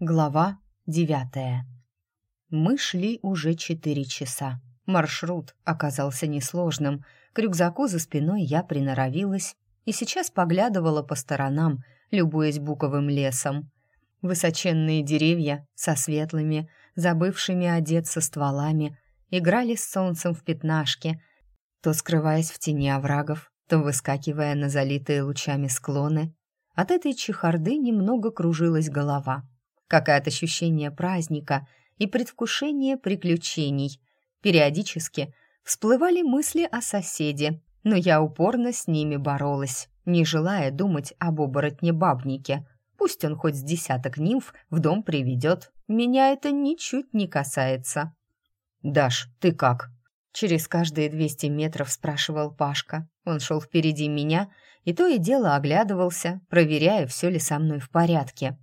Глава девятая. Мы шли уже четыре часа. Маршрут оказался несложным. К рюкзаку за спиной я приноровилась и сейчас поглядывала по сторонам, любуясь буковым лесом. Высоченные деревья со светлыми, забывшими одеться стволами, играли с солнцем в пятнашке, то скрываясь в тени оврагов, то выскакивая на залитые лучами склоны. От этой чехарды немного кружилась голова — как и от ощущения праздника и предвкушения приключений. Периодически всплывали мысли о соседе, но я упорно с ними боролась, не желая думать об оборотне-бабнике. Пусть он хоть с десяток нимф в дом приведет, меня это ничуть не касается. «Даш, ты как?» Через каждые двести метров спрашивал Пашка. Он шел впереди меня и то и дело оглядывался, проверяя, все ли со мной в порядке.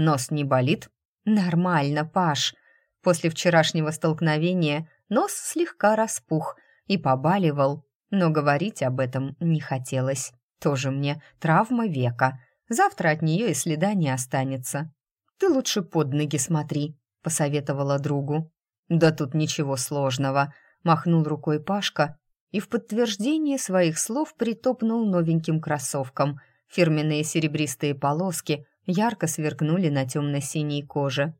Нос не болит? Нормально, Паш. После вчерашнего столкновения нос слегка распух и побаливал, но говорить об этом не хотелось. Тоже мне травма века. Завтра от нее и следа не останется. Ты лучше под ноги смотри, посоветовала другу. Да тут ничего сложного, махнул рукой Пашка и в подтверждение своих слов притопнул новеньким кроссовкам. Фирменные серебристые полоски ярко сверкнули на темно-синей коже.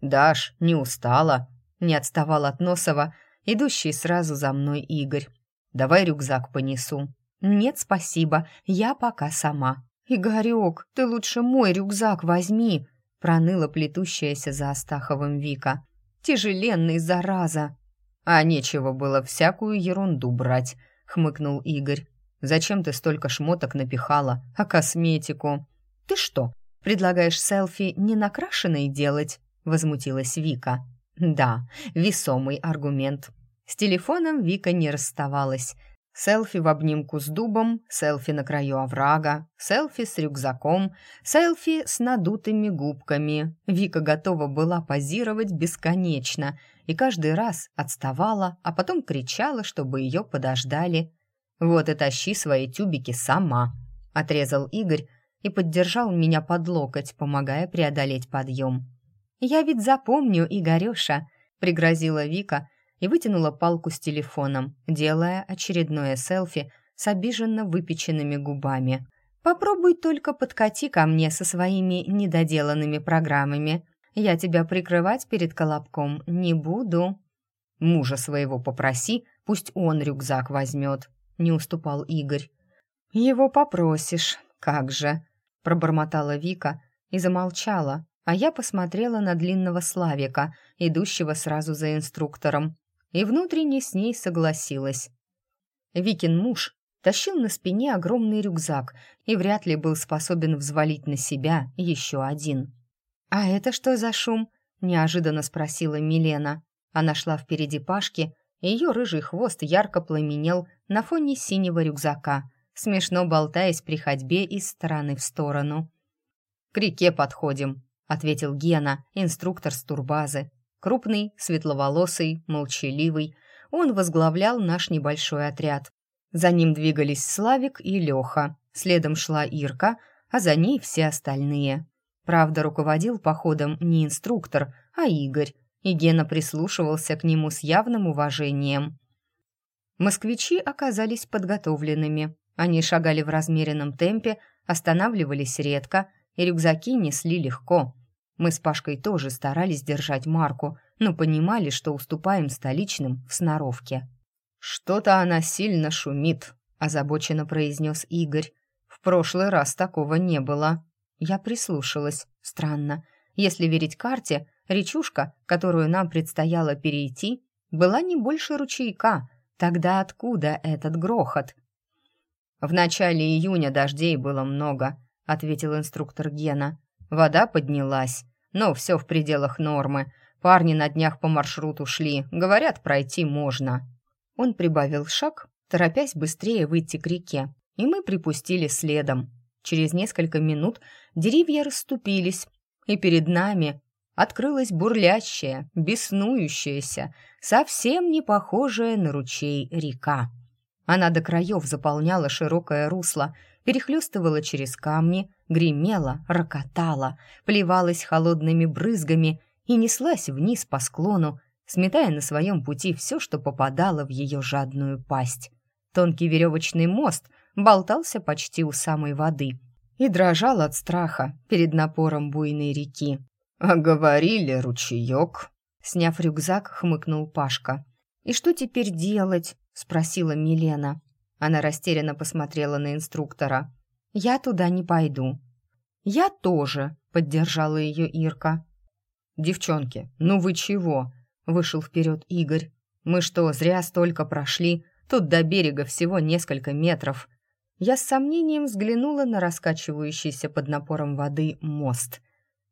«Даш, не устала?» — не отставал от Носова, идущий сразу за мной Игорь. «Давай рюкзак понесу». «Нет, спасибо, я пока сама». «Игорек, ты лучше мой рюкзак возьми», — проныла плетущаяся за Астаховым Вика. «Тяжеленный, зараза!» «А нечего было всякую ерунду брать», — хмыкнул Игорь. «Зачем ты столько шмоток напихала, а косметику?» «Ты что, предлагаешь селфи не накрашенной делать?» — возмутилась Вика. «Да, весомый аргумент». С телефоном Вика не расставалась. Селфи в обнимку с дубом, селфи на краю оврага, селфи с рюкзаком, селфи с надутыми губками. Вика готова была позировать бесконечно и каждый раз отставала, а потом кричала, чтобы ее подождали. «Вот и тащи свои тюбики сама», — отрезал Игорь, и поддержал меня под локоть, помогая преодолеть подъем. «Я ведь запомню, Игорёша», — пригрозила Вика и вытянула палку с телефоном, делая очередное селфи с обиженно выпеченными губами. «Попробуй только подкати ко мне со своими недоделанными программами. Я тебя прикрывать перед колобком не буду». «Мужа своего попроси, пусть он рюкзак возьмет», — не уступал Игорь. «Его попросишь, как же», пробормотала Вика и замолчала, а я посмотрела на длинного Славика, идущего сразу за инструктором, и внутренне с ней согласилась. Викин муж тащил на спине огромный рюкзак и вряд ли был способен взвалить на себя еще один. «А это что за шум?» — неожиданно спросила Милена. Она шла впереди Пашки, и ее рыжий хвост ярко пламенел на фоне синего рюкзака — смешно болтаясь при ходьбе из стороны в сторону. «К реке подходим», — ответил Гена, инструктор с турбазы. Крупный, светловолосый, молчаливый, он возглавлял наш небольшой отряд. За ним двигались Славик и Леха, следом шла Ирка, а за ней все остальные. Правда, руководил походом не инструктор, а Игорь, и Гена прислушивался к нему с явным уважением. Москвичи оказались подготовленными. Они шагали в размеренном темпе, останавливались редко, и рюкзаки несли легко. Мы с Пашкой тоже старались держать марку, но понимали, что уступаем столичным в сноровке. «Что-то она сильно шумит», — озабоченно произнес Игорь. «В прошлый раз такого не было». Я прислушалась. Странно. Если верить карте, речушка, которую нам предстояло перейти, была не больше ручейка. Тогда откуда этот грохот? «В начале июня дождей было много», — ответил инструктор Гена. «Вода поднялась, но все в пределах нормы. Парни на днях по маршруту шли, говорят, пройти можно». Он прибавил шаг, торопясь быстрее выйти к реке, и мы припустили следом. Через несколько минут деревья расступились, и перед нами открылась бурлящая, беснующаяся, совсем не похожая на ручей река. Она до краев заполняла широкое русло, перехлестывала через камни, гремела, рокотала, плевалась холодными брызгами и неслась вниз по склону, сметая на своем пути все, что попадало в ее жадную пасть. Тонкий веревочный мост болтался почти у самой воды и дрожал от страха перед напором буйной реки. «А говорили, ручеек!» Сняв рюкзак, хмыкнул Пашка. «И что теперь делать?» — спросила Милена. Она растерянно посмотрела на инструктора. «Я туда не пойду». «Я тоже», — поддержала ее Ирка. «Девчонки, ну вы чего?» — вышел вперед Игорь. «Мы что, зря столько прошли? Тут до берега всего несколько метров». Я с сомнением взглянула на раскачивающийся под напором воды мост.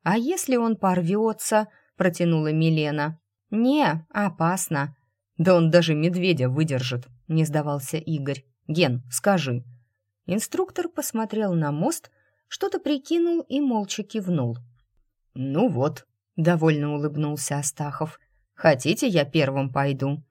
«А если он порвется?» — протянула Милена. «Не, опасно». «Да он даже медведя выдержит», — не сдавался Игорь. «Ген, скажи». Инструктор посмотрел на мост, что-то прикинул и молча кивнул. «Ну вот», — довольно улыбнулся Астахов. «Хотите, я первым пойду?»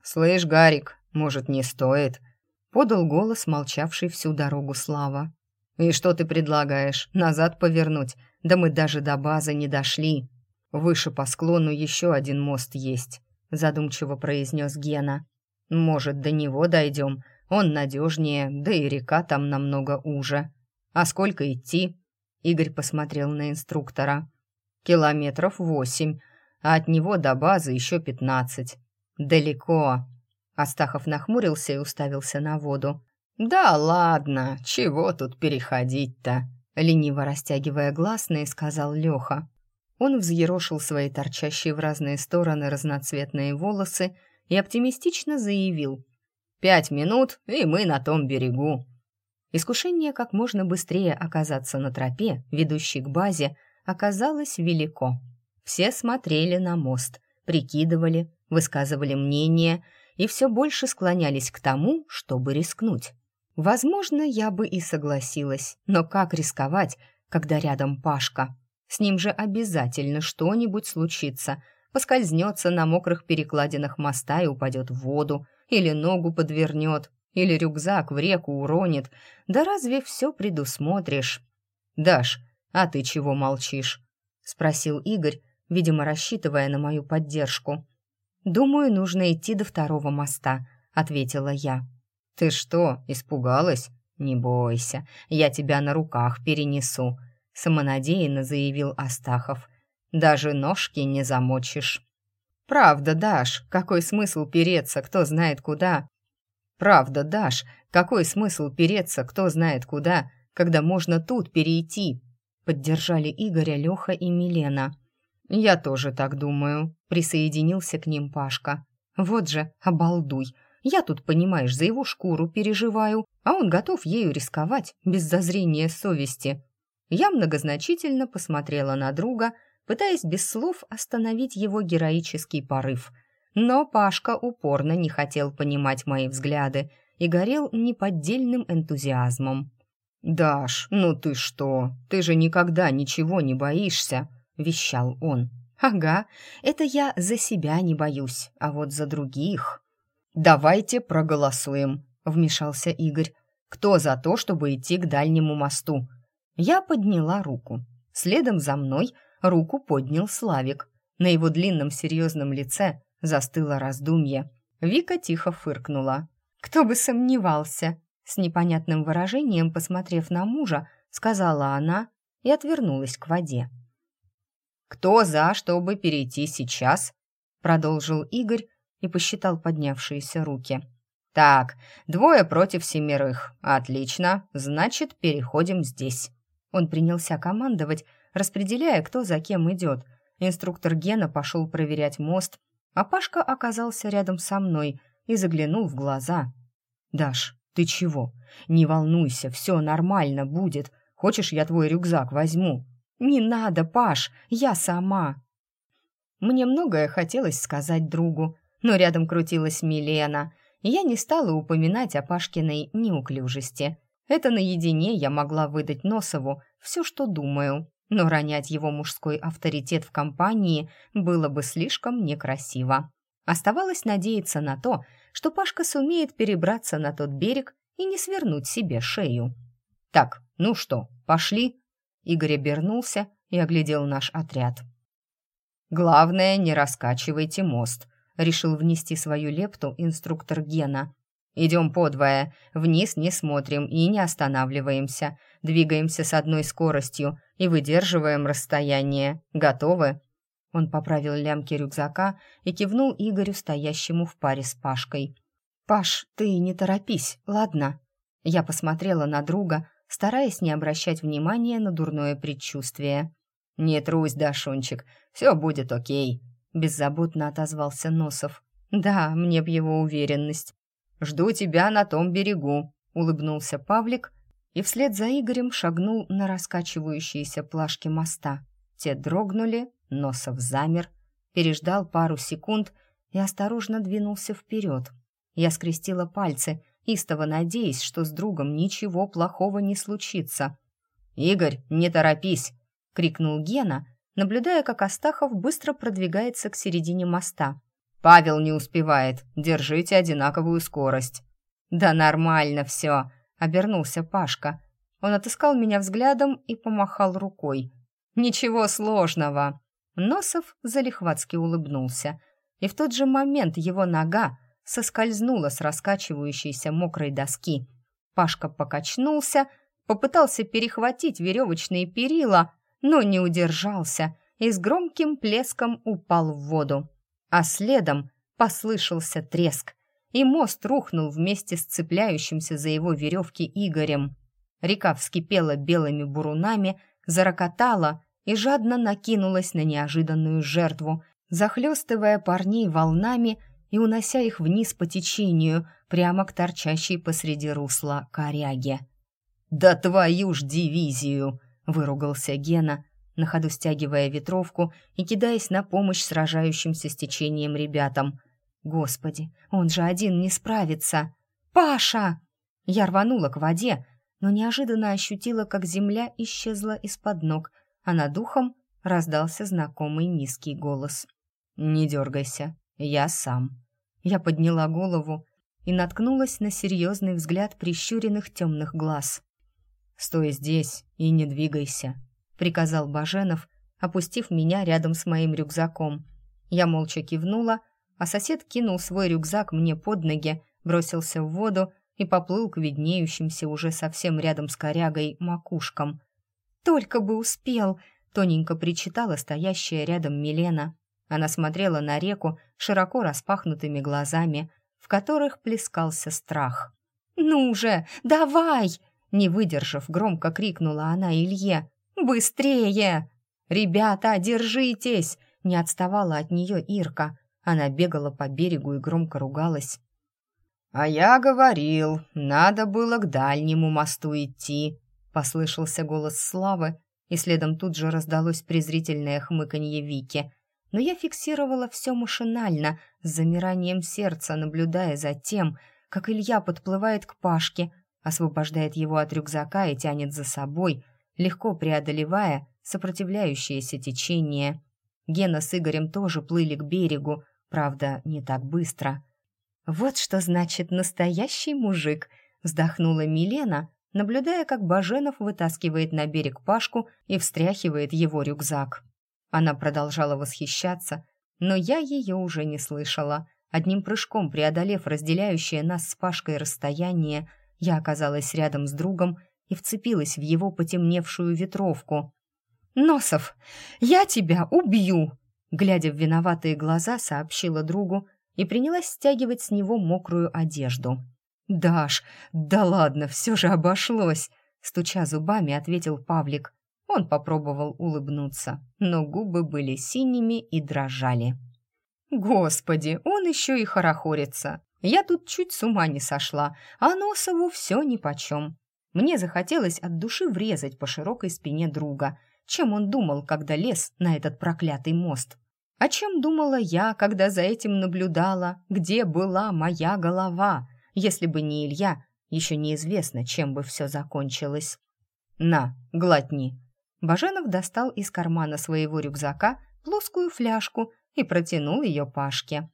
«Слышь, Гарик, может, не стоит?» — подал голос, молчавший всю дорогу Слава. «И что ты предлагаешь? Назад повернуть? Да мы даже до базы не дошли. Выше по склону еще один мост есть», — задумчиво произнес Гена. «Может, до него дойдем, он надежнее, да и река там намного уже. А сколько идти? Игорь посмотрел на инструктора. Километров восемь, а от него до базы еще пятнадцать. Далеко. Астахов нахмурился и уставился на воду. «Да ладно, чего тут переходить-то?» Лениво растягивая гласные, сказал Леха. Он взъерошил свои торчащие в разные стороны разноцветные волосы и оптимистично заявил. Пять минут, и мы на том берегу». Искушение как можно быстрее оказаться на тропе, ведущей к базе, оказалось велико. Все смотрели на мост, прикидывали, высказывали мнение и все больше склонялись к тому, чтобы рискнуть. Возможно, я бы и согласилась, но как рисковать, когда рядом Пашка? С ним же обязательно что-нибудь случится, поскользнется на мокрых перекладинах моста и упадет в воду, или ногу подвернет, или рюкзак в реку уронит. Да разве все предусмотришь? «Даш, а ты чего молчишь?» — спросил Игорь, видимо, рассчитывая на мою поддержку. «Думаю, нужно идти до второго моста», — ответила я. «Ты что, испугалась? Не бойся, я тебя на руках перенесу», — самонадеянно заявил Астахов. «Даже ножки не замочишь». «Правда, Даш, какой смысл переться, кто знает куда?» «Правда, Даш, какой смысл переться, кто знает куда, когда можно тут перейти?» Поддержали Игоря, Леха и Милена. «Я тоже так думаю», — присоединился к ним Пашка. «Вот же, обалдуй! Я тут, понимаешь, за его шкуру переживаю, а он готов ею рисковать без зазрения совести». Я многозначительно посмотрела на друга — пытаясь без слов остановить его героический порыв. Но Пашка упорно не хотел понимать мои взгляды и горел неподдельным энтузиазмом. «Даш, ну ты что? Ты же никогда ничего не боишься!» — вещал он. «Ага, это я за себя не боюсь, а вот за других...» «Давайте проголосуем», — вмешался Игорь. «Кто за то, чтобы идти к дальнему мосту?» Я подняла руку. Следом за мной Руку поднял Славик. На его длинном серьезном лице застыло раздумье. Вика тихо фыркнула. «Кто бы сомневался!» С непонятным выражением, посмотрев на мужа, сказала она и отвернулась к воде. «Кто за, чтобы перейти сейчас?» Продолжил Игорь и посчитал поднявшиеся руки. «Так, двое против семерых. Отлично, значит, переходим здесь». Он принялся командовать, распределяя, кто за кем идет. Инструктор Гена пошел проверять мост, а Пашка оказался рядом со мной и заглянул в глаза. «Даш, ты чего? Не волнуйся, все нормально будет. Хочешь, я твой рюкзак возьму?» «Не надо, Паш, я сама». Мне многое хотелось сказать другу, но рядом крутилась Милена, и я не стала упоминать о Пашкиной неуклюжести. Это наедине я могла выдать Носову все, что думаю, но ронять его мужской авторитет в компании было бы слишком некрасиво. Оставалось надеяться на то, что Пашка сумеет перебраться на тот берег и не свернуть себе шею. «Так, ну что, пошли?» Игорь обернулся и оглядел наш отряд. «Главное, не раскачивайте мост», — решил внести свою лепту инструктор Гена. «Идем подвое, вниз не смотрим и не останавливаемся, двигаемся с одной скоростью и выдерживаем расстояние. Готовы?» Он поправил лямки рюкзака и кивнул Игорю, стоящему в паре с Пашкой. «Паш, ты не торопись, ладно?» Я посмотрела на друга, стараясь не обращать внимания на дурное предчувствие. «Не трусь, Дашунчик, все будет окей», — беззаботно отозвался Носов. «Да, мне б его уверенность». «Жду тебя на том берегу», — улыбнулся Павлик и вслед за Игорем шагнул на раскачивающиеся плашки моста. Те дрогнули, Носов замер, переждал пару секунд и осторожно двинулся вперед. Я скрестила пальцы, истово надеясь, что с другом ничего плохого не случится. «Игорь, не торопись!» — крикнул Гена, наблюдая, как Астахов быстро продвигается к середине моста. «Павел не успевает. Держите одинаковую скорость». «Да нормально все», — обернулся Пашка. Он отыскал меня взглядом и помахал рукой. «Ничего сложного». Носов залихватски улыбнулся, и в тот же момент его нога соскользнула с раскачивающейся мокрой доски. Пашка покачнулся, попытался перехватить веревочные перила, но не удержался и с громким плеском упал в воду. А следом послышался треск, и мост рухнул вместе с цепляющимся за его веревки Игорем. Река вскипела белыми бурунами, зарокотала и жадно накинулась на неожиданную жертву, захлестывая парней волнами и унося их вниз по течению, прямо к торчащей посреди русла коряге. «Да твою ж дивизию!» — выругался Гена, на ходу стягивая ветровку и кидаясь на помощь сражающимся с течением ребятам. «Господи, он же один не справится!» «Паша!» Я рванула к воде, но неожиданно ощутила, как земля исчезла из-под ног — а над ухом раздался знакомый низкий голос. «Не дергайся, я сам». Я подняла голову и наткнулась на серьезный взгляд прищуренных темных глаз. «Стой здесь и не двигайся», — приказал Баженов, опустив меня рядом с моим рюкзаком. Я молча кивнула, а сосед кинул свой рюкзак мне под ноги, бросился в воду и поплыл к виднеющимся уже совсем рядом с корягой макушкам. «Только бы успел!» — тоненько причитала стоящая рядом Милена. Она смотрела на реку широко распахнутыми глазами, в которых плескался страх. «Ну же, давай!» Не выдержав, громко крикнула она Илье. «Быстрее!» «Ребята, держитесь!» Не отставала от нее Ирка. Она бегала по берегу и громко ругалась. «А я говорил, надо было к дальнему мосту идти», Послышался голос Славы, и следом тут же раздалось презрительное хмыканье Вики. Но я фиксировала все машинально, с замиранием сердца, наблюдая за тем, как Илья подплывает к Пашке, освобождает его от рюкзака и тянет за собой, легко преодолевая сопротивляющееся течение. Гена с Игорем тоже плыли к берегу, правда, не так быстро. «Вот что значит настоящий мужик», — вздохнула Милена, наблюдая, как Баженов вытаскивает на берег Пашку и встряхивает его рюкзак. Она продолжала восхищаться, но я ее уже не слышала. Одним прыжком преодолев разделяющее нас с Пашкой расстояние, я оказалась рядом с другом и вцепилась в его потемневшую ветровку. «Носов, я тебя убью!» Глядя в виноватые глаза, сообщила другу и принялась стягивать с него мокрую одежду. «Даш, да ладно, все же обошлось!» Стуча зубами, ответил Павлик. Он попробовал улыбнуться, но губы были синими и дрожали. «Господи, он еще и хорохорится! Я тут чуть с ума не сошла, а Носову все нипочем. Мне захотелось от души врезать по широкой спине друга. Чем он думал, когда лез на этот проклятый мост? О чем думала я, когда за этим наблюдала? Где была моя голова?» Если бы не Илья, еще неизвестно, чем бы все закончилось. «На, глотни!» Баженов достал из кармана своего рюкзака плоскую фляжку и протянул ее Пашке.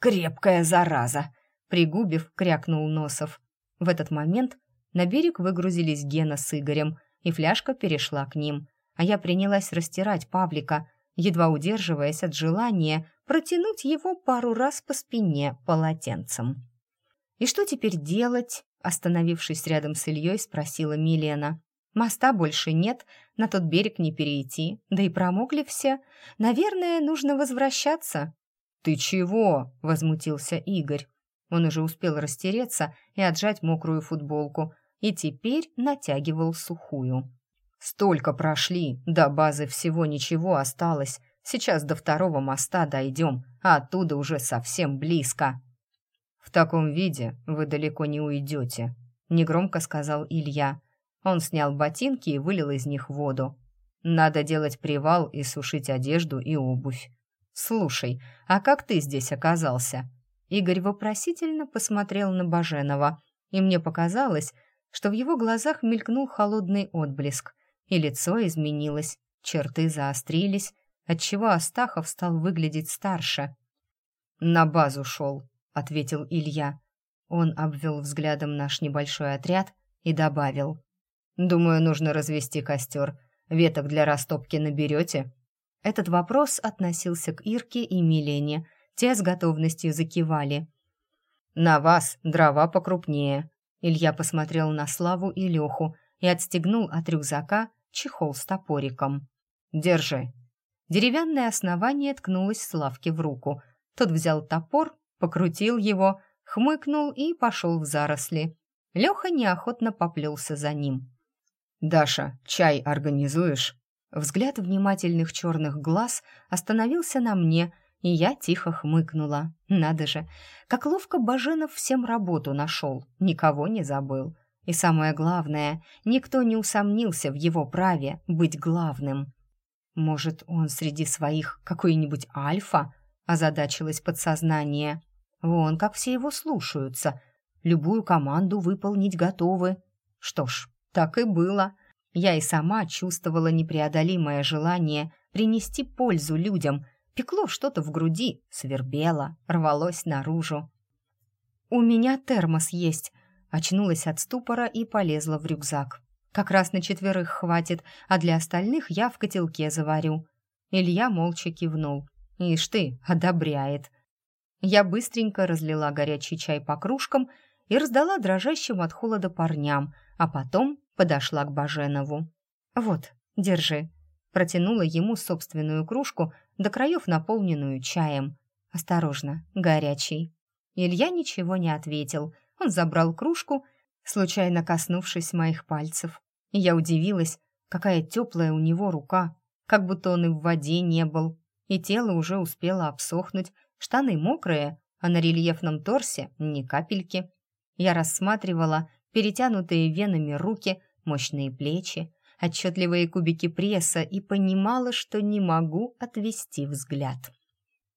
«Крепкая зараза!» Пригубив, крякнул Носов. В этот момент На берег выгрузились Гена с Игорем, и фляжка перешла к ним, а я принялась растирать Павлика, едва удерживаясь от желания протянуть его пару раз по спине полотенцем. «И что теперь делать?» Остановившись рядом с Ильей, спросила Милена. «Моста больше нет, на тот берег не перейти, да и промокли все. Наверное, нужно возвращаться». «Ты чего?» — возмутился Игорь. Он уже успел растереться и отжать мокрую футболку, и теперь натягивал сухую. «Столько прошли, до базы всего ничего осталось. Сейчас до второго моста дойдем, а оттуда уже совсем близко». «В таком виде вы далеко не уйдете», — негромко сказал Илья. Он снял ботинки и вылил из них воду. «Надо делать привал и сушить одежду и обувь». «Слушай, а как ты здесь оказался?» Игорь вопросительно посмотрел на Баженова, и мне показалось, что в его глазах мелькнул холодный отблеск, и лицо изменилось, черты заострились, отчего Астахов стал выглядеть старше. «На базу шел», — ответил Илья. Он обвел взглядом наш небольшой отряд и добавил. «Думаю, нужно развести костер. Веток для растопки наберете?» Этот вопрос относился к Ирке и Милене. Те с готовностью закивали. «На вас дрова покрупнее». Илья посмотрел на Славу и Леху и отстегнул от рюкзака чехол с топориком. «Держи». Деревянное основание ткнулось Славке в руку. Тот взял топор покрутил его, хмыкнул и пошел в заросли. Леха неохотно поплелся за ним. «Даша, чай организуешь?» Взгляд внимательных черных глаз остановился на мне, и я тихо хмыкнула. Надо же, как ловко Баженов всем работу нашел, никого не забыл. И самое главное, никто не усомнился в его праве быть главным. Может, он среди своих какой-нибудь альфа? Озадачилось подсознание. Вон, как все его слушаются. Любую команду выполнить готовы. Что ж, так и было. Я и сама чувствовала непреодолимое желание принести пользу людям. Пекло что-то в груди, свербело, рвалось наружу. «У меня термос есть», — очнулась от ступора и полезла в рюкзак. «Как раз на четверых хватит, а для остальных я в котелке заварю». Илья молча кивнул. «Ишь ты, одобряет». Я быстренько разлила горячий чай по кружкам и раздала дрожащим от холода парням, а потом подошла к Баженову. «Вот, держи». Протянула ему собственную кружку, до краев наполненную чаем. «Осторожно, горячий». Илья ничего не ответил. Он забрал кружку, случайно коснувшись моих пальцев. И я удивилась, какая теплая у него рука, как будто он и в воде не был, и тело уже успело обсохнуть, Штаны мокрые, а на рельефном торсе ни капельки. Я рассматривала перетянутые венами руки, мощные плечи, отчетливые кубики пресса и понимала, что не могу отвести взгляд.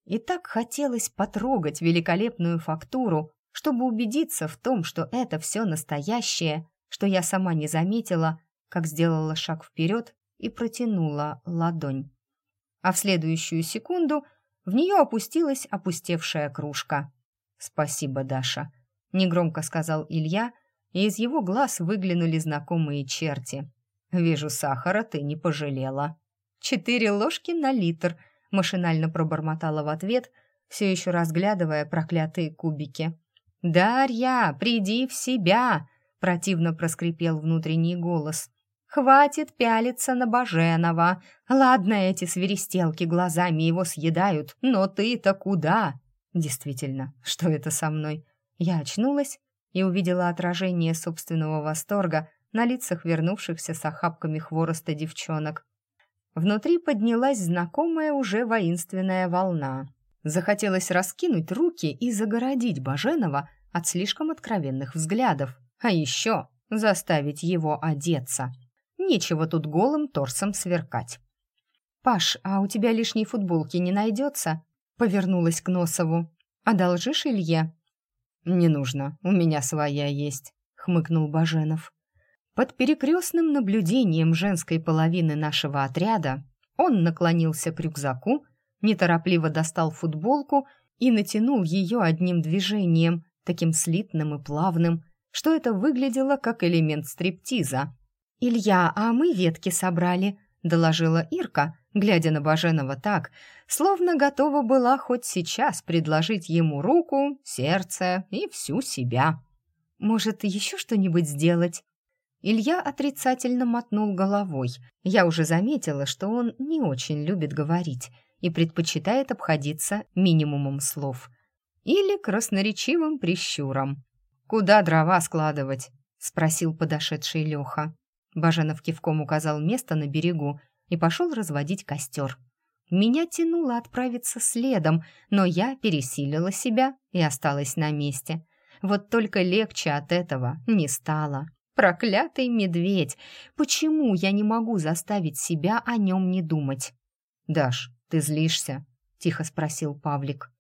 И так хотелось потрогать великолепную фактуру, чтобы убедиться в том, что это все настоящее, что я сама не заметила, как сделала шаг вперед и протянула ладонь. А в следующую секунду в нее опустилась опустевшая кружка. «Спасибо, Даша», — негромко сказал Илья, и из его глаз выглянули знакомые черти. «Вижу, сахара ты не пожалела». «Четыре ложки на литр», — машинально пробормотала в ответ, все еще разглядывая проклятые кубики. «Дарья, приди в себя!» — противно проскрипел внутренний голос. Хватит пялиться на Баженова. Ладно, эти свиристелки глазами его съедают, но ты-то куда? Действительно, что это со мной? Я очнулась и увидела отражение собственного восторга на лицах вернувшихся с охапками хвороста девчонок. Внутри поднялась знакомая уже воинственная волна. Захотелось раскинуть руки и загородить Баженова от слишком откровенных взглядов, а еще заставить его одеться. Нечего тут голым торсом сверкать. «Паш, а у тебя лишней футболки не найдется?» Повернулась к Носову. «Одолжишь Илье?» «Не нужно, у меня своя есть», — хмыкнул Баженов. Под перекрестным наблюдением женской половины нашего отряда он наклонился к рюкзаку, неторопливо достал футболку и натянул ее одним движением, таким слитным и плавным, что это выглядело как элемент стриптиза. «Илья, а мы ветки собрали», — доложила Ирка, глядя на Баженова так, словно готова была хоть сейчас предложить ему руку, сердце и всю себя. «Может, еще что-нибудь сделать?» Илья отрицательно мотнул головой. Я уже заметила, что он не очень любит говорить и предпочитает обходиться минимумом слов. Или красноречивым прищуром. «Куда дрова складывать?» — спросил подошедший Леха. Баженов кивком указал место на берегу и пошел разводить костер. Меня тянуло отправиться следом, но я пересилила себя и осталась на месте. Вот только легче от этого не стало. Проклятый медведь! Почему я не могу заставить себя о нем не думать? «Даш, ты злишься?» — тихо спросил Павлик.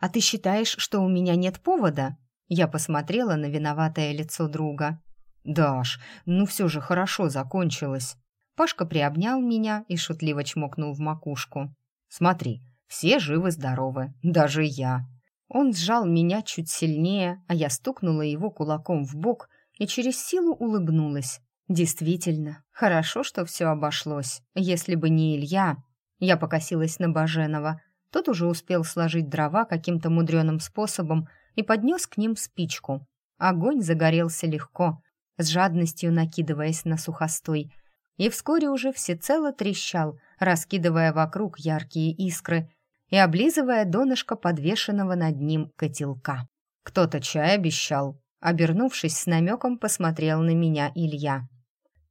«А ты считаешь, что у меня нет повода?» Я посмотрела на виноватое лицо друга. «Даш, ну все же хорошо закончилось». Пашка приобнял меня и шутливо чмокнул в макушку. «Смотри, все живы-здоровы, даже я». Он сжал меня чуть сильнее, а я стукнула его кулаком в бок и через силу улыбнулась. Действительно, хорошо, что все обошлось. Если бы не Илья, я покосилась на Баженова. Тот уже успел сложить дрова каким-то мудреным способом и поднес к ним спичку. Огонь загорелся легко, с жадностью накидываясь на сухостой, и вскоре уже всецело трещал, раскидывая вокруг яркие искры и облизывая донышко подвешенного над ним котелка. «Кто-то чай обещал», обернувшись с намеком, посмотрел на меня Илья.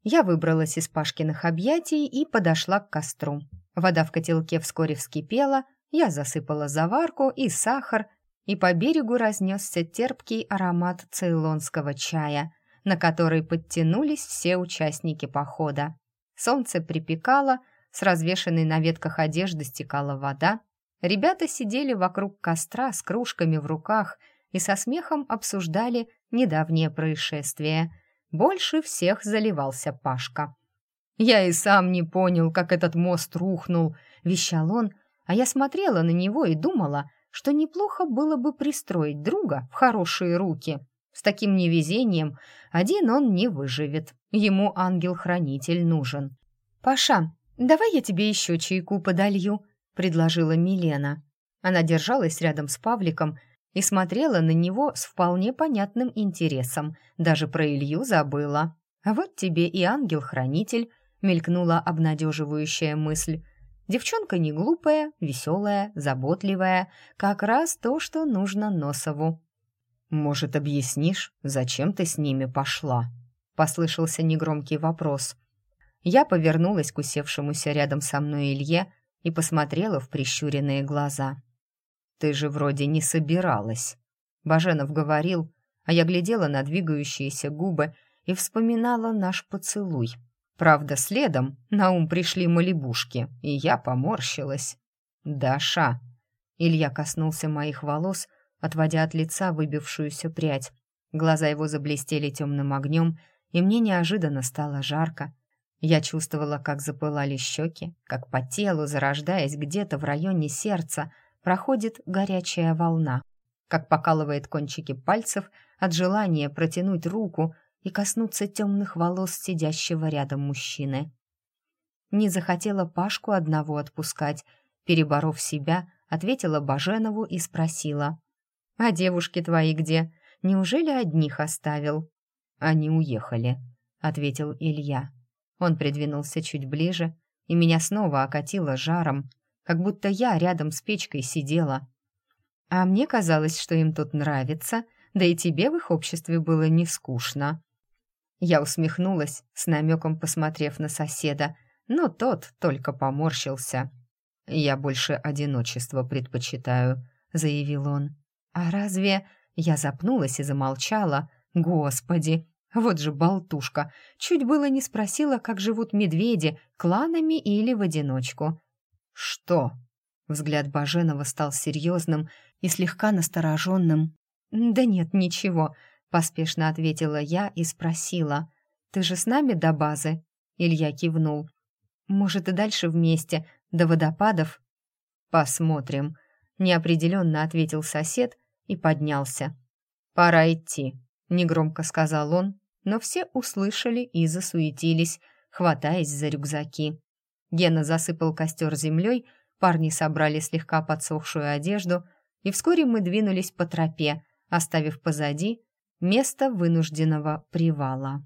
Я выбралась из Пашкиных объятий и подошла к костру. Вода в котелке вскоре вскипела, я засыпала заварку и сахар, и по берегу разнесся терпкий аромат цейлонского чая, на который подтянулись все участники похода. Солнце припекало, с развешанной на ветках одежды стекала вода. Ребята сидели вокруг костра с кружками в руках и со смехом обсуждали недавнее происшествие. Больше всех заливался Пашка. «Я и сам не понял, как этот мост рухнул», — вещал он, а я смотрела на него и думала, что неплохо было бы пристроить друга в хорошие руки. С таким невезением один он не выживет. Ему ангел-хранитель нужен. «Паша, давай я тебе еще чайку подолью», — предложила Милена. Она держалась рядом с Павликом и смотрела на него с вполне понятным интересом. Даже про Илью забыла. «А вот тебе и ангел-хранитель», — мелькнула обнадеживающая мысль. Девчонка не глупая, веселая, заботливая, как раз то, что нужно Носову. «Может, объяснишь, зачем ты с ними пошла?» — послышался негромкий вопрос. Я повернулась к усевшемуся рядом со мной Илье и посмотрела в прищуренные глаза. «Ты же вроде не собиралась», — Баженов говорил, а я глядела на двигающиеся губы и вспоминала наш поцелуй. Правда, следом на ум пришли малибушки, и я поморщилась. «Даша!» Илья коснулся моих волос, отводя от лица выбившуюся прядь. Глаза его заблестели темным огнем, и мне неожиданно стало жарко. Я чувствовала, как запылали щеки, как по телу, зарождаясь где-то в районе сердца, проходит горячая волна, как покалывает кончики пальцев от желания протянуть руку и коснуться темных волос сидящего рядом мужчины. Не захотела Пашку одного отпускать, переборов себя, ответила Баженову и спросила. «А девушки твои где? Неужели одних оставил?» «Они уехали», — ответил Илья. Он придвинулся чуть ближе, и меня снова окатило жаром, как будто я рядом с печкой сидела. А мне казалось, что им тут нравится, да и тебе в их обществе было не скучно. Я усмехнулась, с намеком посмотрев на соседа, но тот только поморщился. «Я больше одиночество предпочитаю», — заявил он. «А разве...» Я запнулась и замолчала. «Господи, вот же болтушка! Чуть было не спросила, как живут медведи, кланами или в одиночку». «Что?» Взгляд Баженова стал серьезным и слегка настороженным. «Да нет, ничего. Поспешно ответила я и спросила. «Ты же с нами до базы?» Илья кивнул. «Может, и дальше вместе, до водопадов?» «Посмотрим», — неопределенно ответил сосед и поднялся. «Пора идти. — негромко сказал он, но все услышали и засуетились, хватаясь за рюкзаки. Гена засыпал костер землей, парни собрали слегка подсохшую одежду, и вскоре мы двинулись по тропе, оставив позади место вынужденного привала.